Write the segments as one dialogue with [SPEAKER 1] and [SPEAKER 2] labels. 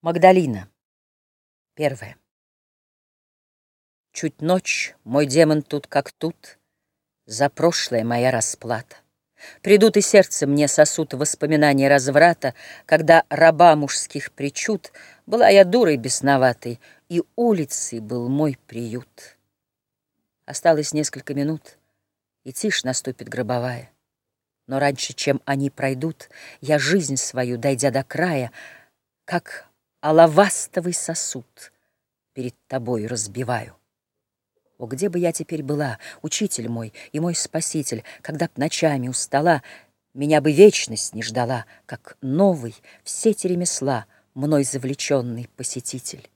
[SPEAKER 1] Магдалина. Первая. Чуть ночь, мой демон тут как тут, За прошлое моя расплата. Придут и сердце мне сосуд воспоминаний разврата, Когда раба мужских причуд Была я дурой бесноватой, И улицей был мой приют. Осталось несколько минут, И тишь наступит гробовая. Но раньше, чем они пройдут, Я жизнь свою, дойдя до края, Как алавастовый сосуд перед тобой разбиваю. О, где бы я теперь была, учитель мой и мой спаситель, когда б ночами устала, меня бы вечность не ждала, как новый в сети ремесла мной завлеченный посетитель.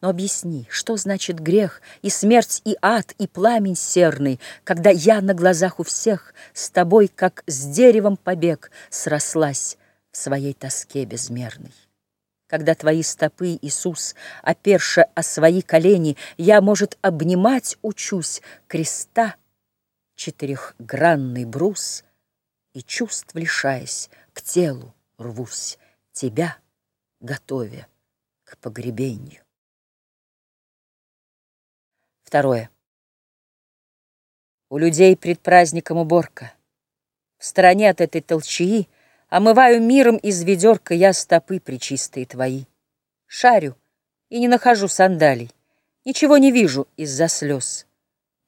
[SPEAKER 1] Но объясни, что значит грех, и смерть, и ад, и пламень серный, когда я на глазах у всех с тобой, как с деревом побег, срослась в своей тоске безмерной когда твои стопы, Иисус, оперша о свои колени, я, может, обнимать учусь креста, четырехгранный брус, и чувств лишаясь, к телу рвусь, тебя готовя к погребению. Второе. У людей пред праздником уборка. В стороне от этой толчаи Омываю миром из ведерка я стопы причистые твои. Шарю и не нахожу сандалий, Ничего не вижу из-за слез.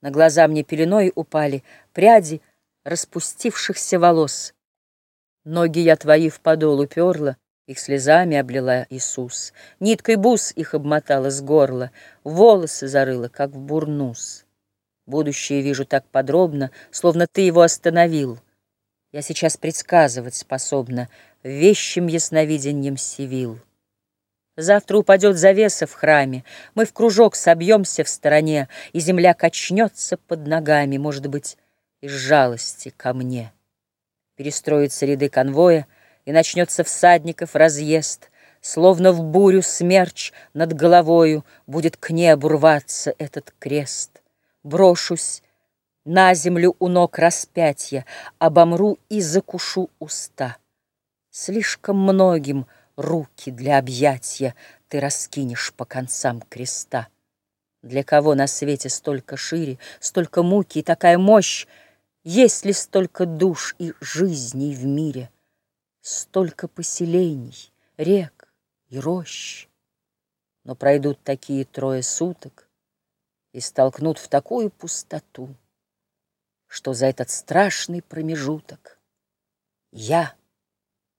[SPEAKER 1] На глаза мне пеленой упали Пряди распустившихся волос. Ноги я твои в подол уперла, Их слезами облила Иисус. Ниткой бус их обмотала с горла, Волосы зарыла, как в бурнус. Будущее вижу так подробно, Словно ты его остановил — я сейчас предсказывать способна Вещим ясновидением сивил. Завтра упадет завеса в храме, Мы в кружок собьемся в стороне, И земля качнется под ногами, Может быть, из жалости ко мне. Перестроятся ряды конвоя, И начнется всадников разъезд, Словно в бурю смерч над головою Будет к небу рваться этот крест. Брошусь на землю у ног распятия Обомру и закушу уста. Слишком многим руки для объятия Ты раскинешь по концам креста. Для кого на свете столько шире, Столько муки и такая мощь, Есть ли столько душ и жизней в мире, Столько поселений, рек и рощ? Но пройдут такие трое суток И столкнут в такую пустоту, что за этот страшный промежуток я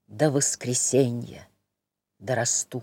[SPEAKER 1] до воскресенья дорасту.